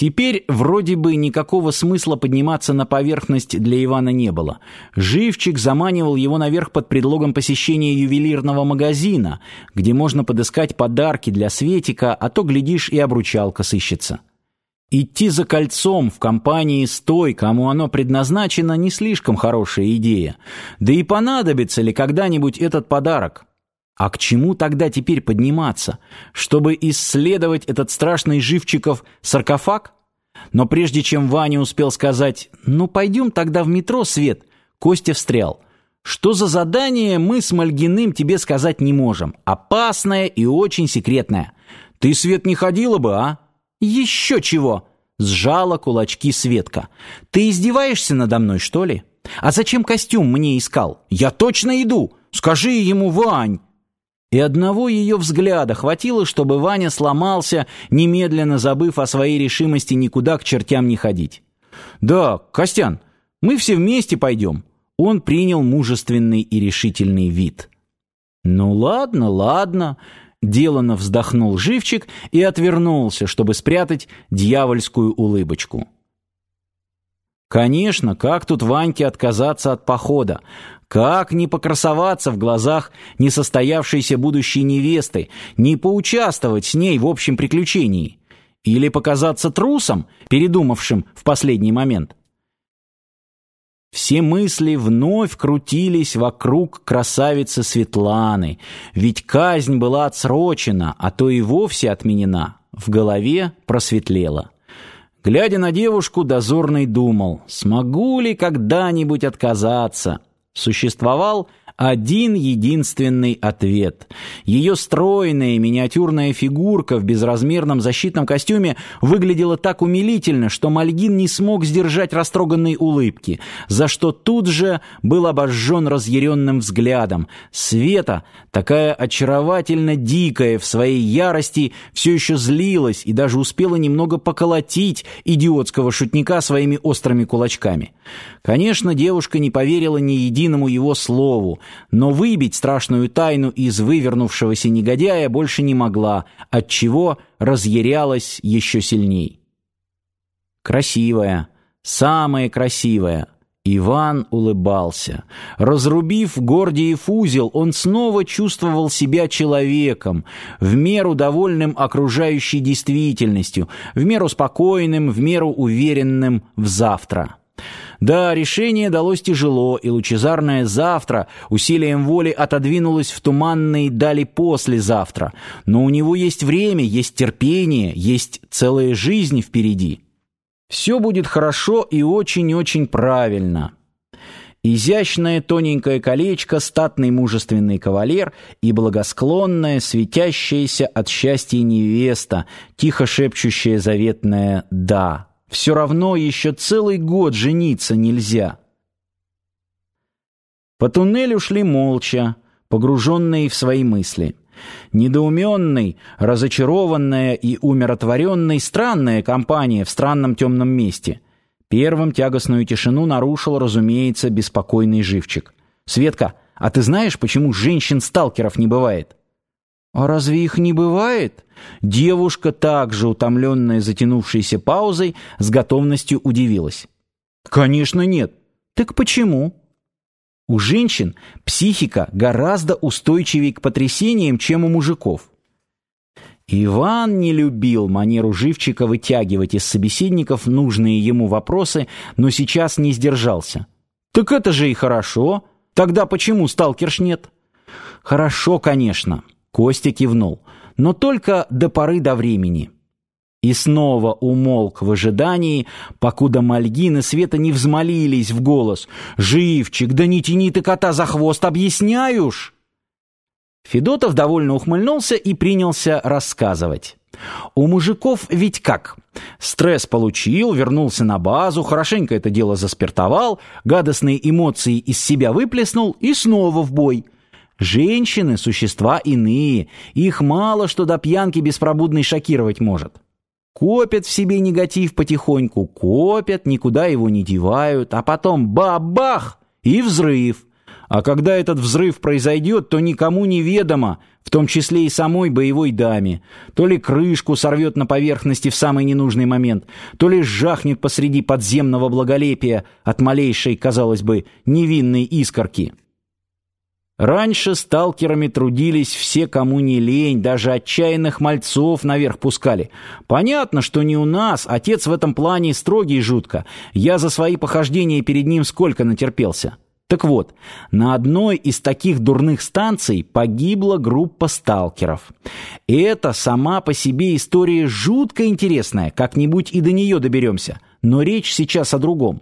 Теперь вроде бы никакого смысла подниматься на поверхность для Ивана не было. Живчик заманивал его наверх под предлогом посещения ювелирного магазина, где можно подыскать подарки для Светика, а то, глядишь, и обручалка сыщется. Идти за кольцом в компании с той, кому оно предназначено, не слишком хорошая идея. Да и понадобится ли когда-нибудь этот подарок? А к чему тогда теперь подниматься? Чтобы исследовать этот страшный живчиков саркофаг? Но прежде чем Ваня успел сказать «Ну, пойдем тогда в метро, Свет», Костя встрял. «Что за задание, мы с Мальгиным тебе сказать не можем. Опасное и очень секретное. Ты, Свет, не ходила бы, а?» «Еще чего!» — сжала кулачки Светка. «Ты издеваешься надо мной, что ли? А зачем костюм мне искал? Я точно иду! Скажи ему, Вань!» И одного ее взгляда хватило, чтобы Ваня сломался, немедленно забыв о своей решимости никуда к чертям не ходить. «Да, Костян, мы все вместе пойдем». Он принял мужественный и решительный вид. «Ну ладно, ладно», — деланно вздохнул живчик и отвернулся, чтобы спрятать дьявольскую улыбочку. Конечно, как тут Ваньке отказаться от похода? Как не покрасоваться в глазах несостоявшейся будущей невесты, не поучаствовать с ней в общем приключении? Или показаться трусом, передумавшим в последний момент? Все мысли вновь крутились вокруг красавицы Светланы, ведь казнь была отсрочена, а то и вовсе отменена. В голове просветлело. Глядя на девушку, дозорный думал, смогу ли когда-нибудь отказаться. Существовал один единственный ответ. Ее стройная миниатюрная фигурка в безразмерном защитном костюме выглядела так умилительно, что Мальгин не смог сдержать растроганной улыбки, за что тут же был обожжен разъяренным взглядом. Света, такая очаровательно дикая в своей ярости, все еще злилась и даже успела немного поколотить идиотского шутника своими острыми кулачками. Конечно, девушка не поверила ни единому его слову, но выбить страшную тайну из вывернувшегося негодяя больше не могла, отчего разъярялась еще сильней. Красивая, самая красивая. Иван улыбался. Разрубив Гордиев узел, он снова чувствовал себя человеком, в меру довольным окружающей действительностью, в меру спокойным, в меру уверенным в завтра. Да, решение далось тяжело, и лучезарное завтра усилием воли отодвинулось в туманные дали послезавтра. Но у него есть время, есть терпение, есть целая жизнь впереди. Все будет хорошо и очень-очень правильно. Изящное тоненькое колечко, статный мужественный кавалер и благосклонная, светящаяся от счастья невеста, тихо шепчущая заветное «да». Все равно еще целый год жениться нельзя. По туннелю шли молча, погруженные в свои мысли. Недоуменный, разочарованная и умиротворенной странная компания в странном темном месте. Первым тягостную тишину нарушил, разумеется, беспокойный живчик. «Светка, а ты знаешь, почему женщин-сталкеров не бывает?» «А разве их не бывает?» Девушка, также утомленная затянувшейся паузой, с готовностью удивилась. «Конечно нет. Так почему?» У женщин психика гораздо устойчивее к потрясениям, чем у мужиков. Иван не любил манеру живчика вытягивать из собеседников нужные ему вопросы, но сейчас не сдержался. «Так это же и хорошо. Тогда почему сталкерш нет?» «Хорошо, конечно». Костя кивнул. «Но только до поры до времени». И снова умолк в ожидании, покуда Мальгин и Света не взмолились в голос. «Живчик, да не тяни ты кота за хвост, объясняюшь!» Федотов довольно ухмыльнулся и принялся рассказывать. У мужиков ведь как? Стресс получил, вернулся на базу, хорошенько это дело заспиртовал, гадостные эмоции из себя выплеснул и снова в бой – Женщины – существа иные, их мало что до пьянки беспробудной шокировать может. Копят в себе негатив потихоньку, копят, никуда его не девают, а потом бабах и взрыв. А когда этот взрыв произойдет, то никому не ведомо, в том числе и самой боевой даме. То ли крышку сорвет на поверхности в самый ненужный момент, то ли жахнет посреди подземного благолепия от малейшей, казалось бы, невинной искорки. Раньше сталкерами трудились все, кому не лень, даже отчаянных мальцов наверх пускали. Понятно, что не у нас, отец в этом плане строгий жутко. Я за свои похождения перед ним сколько натерпелся. Так вот, на одной из таких дурных станций погибла группа сталкеров. И это сама по себе история жутко интересная, как-нибудь и до нее доберемся. Но речь сейчас о другом.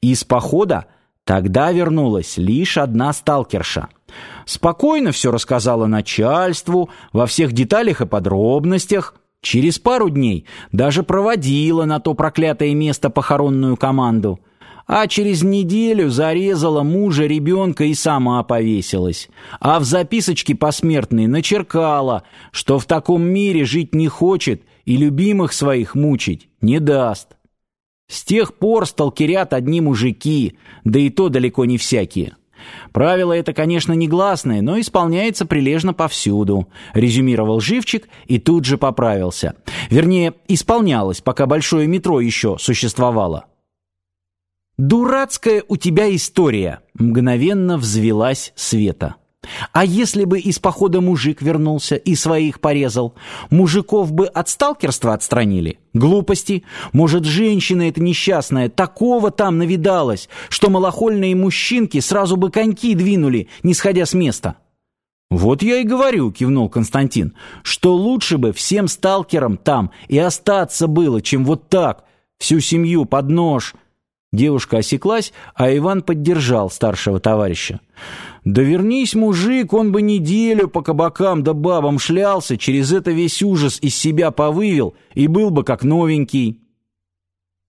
Из похода тогда вернулась лишь одна сталкерша – Спокойно все рассказала начальству, во всех деталях и подробностях. Через пару дней даже проводила на то проклятое место похоронную команду. А через неделю зарезала мужа, ребенка и сама повесилась. А в записочке посмертной начеркала, что в таком мире жить не хочет и любимых своих мучить не даст. С тех пор сталкерят одни мужики, да и то далеко не всякие. Правило это, конечно, негласное, но исполняется прилежно повсюду, резюмировал Живчик и тут же поправился. Вернее, исполнялось, пока большое метро еще существовало. «Дурацкая у тебя история», — мгновенно взвелась Света. А если бы из похода мужик вернулся и своих порезал, мужиков бы от сталкерства отстранили? Глупости. Может, женщина эта несчастная такого там навидалась, что малохольные мужчинки сразу бы коньки двинули, не сходя с места. «Вот я и говорю», — кивнул Константин, «что лучше бы всем сталкерам там и остаться было, чем вот так, всю семью под нож». Девушка осеклась, а Иван поддержал старшего товарища. Да вернись, мужик, он бы неделю по кабакам да бабам шлялся, через это весь ужас из себя повывел и был бы как новенький.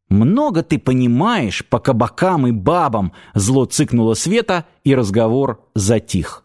«Много ты понимаешь по кабакам и бабам!» Зло цыкнула Света, и разговор затих.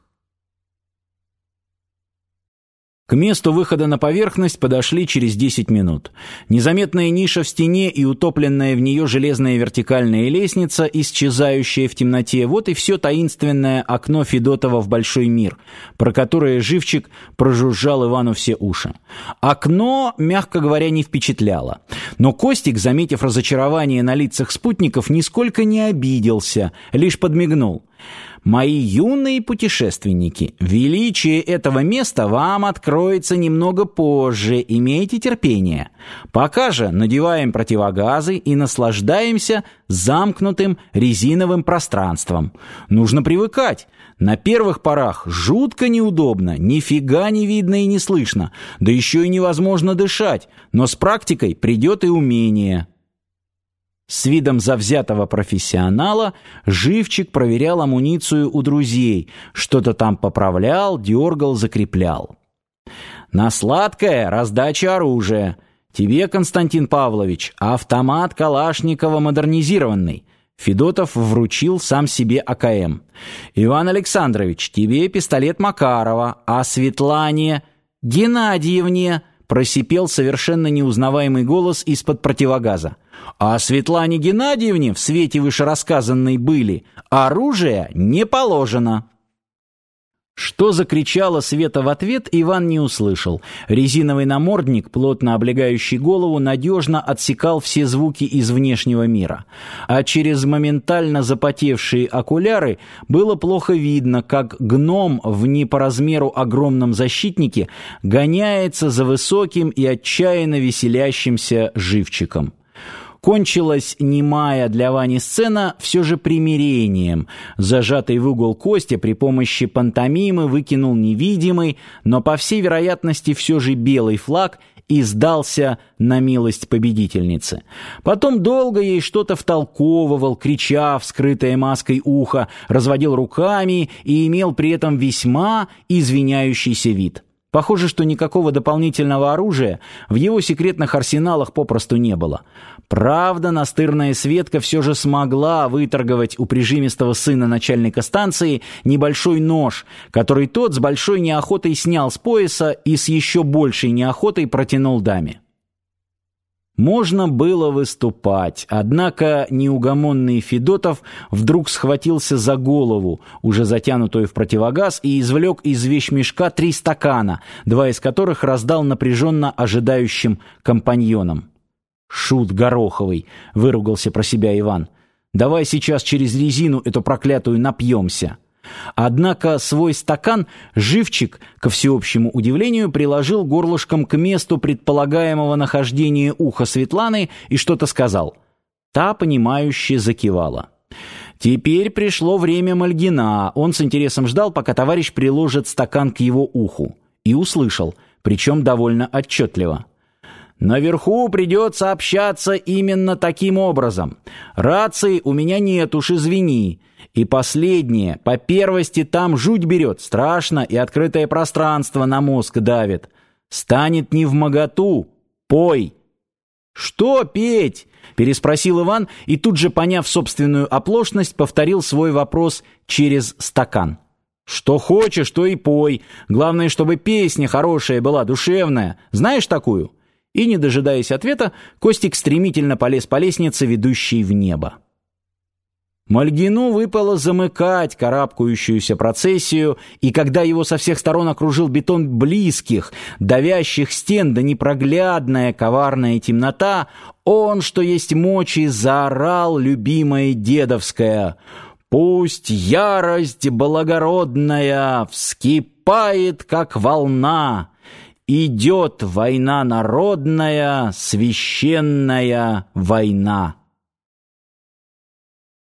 К месту выхода на поверхность подошли через 10 минут. Незаметная ниша в стене и утопленная в нее железная вертикальная лестница, исчезающая в темноте, вот и все таинственное окно Федотова в большой мир, про которое живчик прожужжал Ивану все уши. Окно, мягко говоря, не впечатляло. Но Костик, заметив разочарование на лицах спутников, нисколько не обиделся, лишь подмигнул. Мои юные путешественники, величие этого места вам откроется немного позже, имейте терпение. Пока же надеваем противогазы и наслаждаемся замкнутым резиновым пространством. Нужно привыкать. На первых порах жутко неудобно, нифига не видно и не слышно, да еще и невозможно дышать, но с практикой придет и умение. С видом завзятого профессионала живчик проверял амуницию у друзей, что-то там поправлял, дергал, закреплял. На сладкое раздача оружия. Тебе, Константин Павлович, автомат Калашникова модернизированный. Федотов вручил сам себе АКМ. Иван Александрович, тебе пистолет Макарова, а Светлане Геннадьевне просипел совершенно неузнаваемый голос из-под противогаза. А Светлане Геннадьевне в свете вышерассказанной были оружие не положено. Что закричала Света в ответ, Иван не услышал. Резиновый намордник, плотно облегающий голову, надежно отсекал все звуки из внешнего мира. А через моментально запотевшие окуляры было плохо видно, как гном в не по размеру огромном защитнике гоняется за высоким и отчаянно веселящимся живчиком кончилась немая для Вани сцена все же примирением. Зажатый в угол Костя при помощи пантомимы выкинул невидимый, но по всей вероятности все же белый флаг и сдался на милость победительницы. Потом долго ей что-то втолковывал, крича в скрытое маской ухо, разводил руками и имел при этом весьма извиняющийся вид. Похоже, что никакого дополнительного оружия в его секретных арсеналах попросту не было. Правда, настырная Светка все же смогла выторговать у прижимистого сына начальника станции небольшой нож, который тот с большой неохотой снял с пояса и с еще большей неохотой протянул даме. Можно было выступать, однако неугомонный Федотов вдруг схватился за голову, уже затянутую в противогаз, и извлек из вещмешка три стакана, два из которых раздал напряженно ожидающим компаньонам. «Шут Гороховый!» — выругался про себя Иван. «Давай сейчас через резину эту проклятую напьемся!» Однако свой стакан живчик, ко всеобщему удивлению, приложил горлышком к месту предполагаемого нахождения уха Светланы и что-то сказал. Та, понимающе закивала. Теперь пришло время Мальгина. Он с интересом ждал, пока товарищ приложит стакан к его уху. И услышал, причем довольно отчетливо. Наверху придется общаться именно таким образом. Рации у меня нет, уж извини. И последнее, по первости там жуть берет, страшно, и открытое пространство на мозг давит. Станет не в моготу, пой. Что петь? переспросил Иван и тут же, поняв собственную оплошность, повторил свой вопрос через стакан. Что хочешь, то и пой. Главное, чтобы песня хорошая была, душевная. Знаешь такую? И, не дожидаясь ответа, Костик стремительно полез по лестнице, ведущей в небо. Мальгину выпало замыкать карабкающуюся процессию, и когда его со всех сторон окружил бетон близких, давящих стен да непроглядная коварная темнота, он, что есть мочи, заорал любимое дедовское «Пусть ярость благородная вскипает, как волна!» Идет война народная, священная война.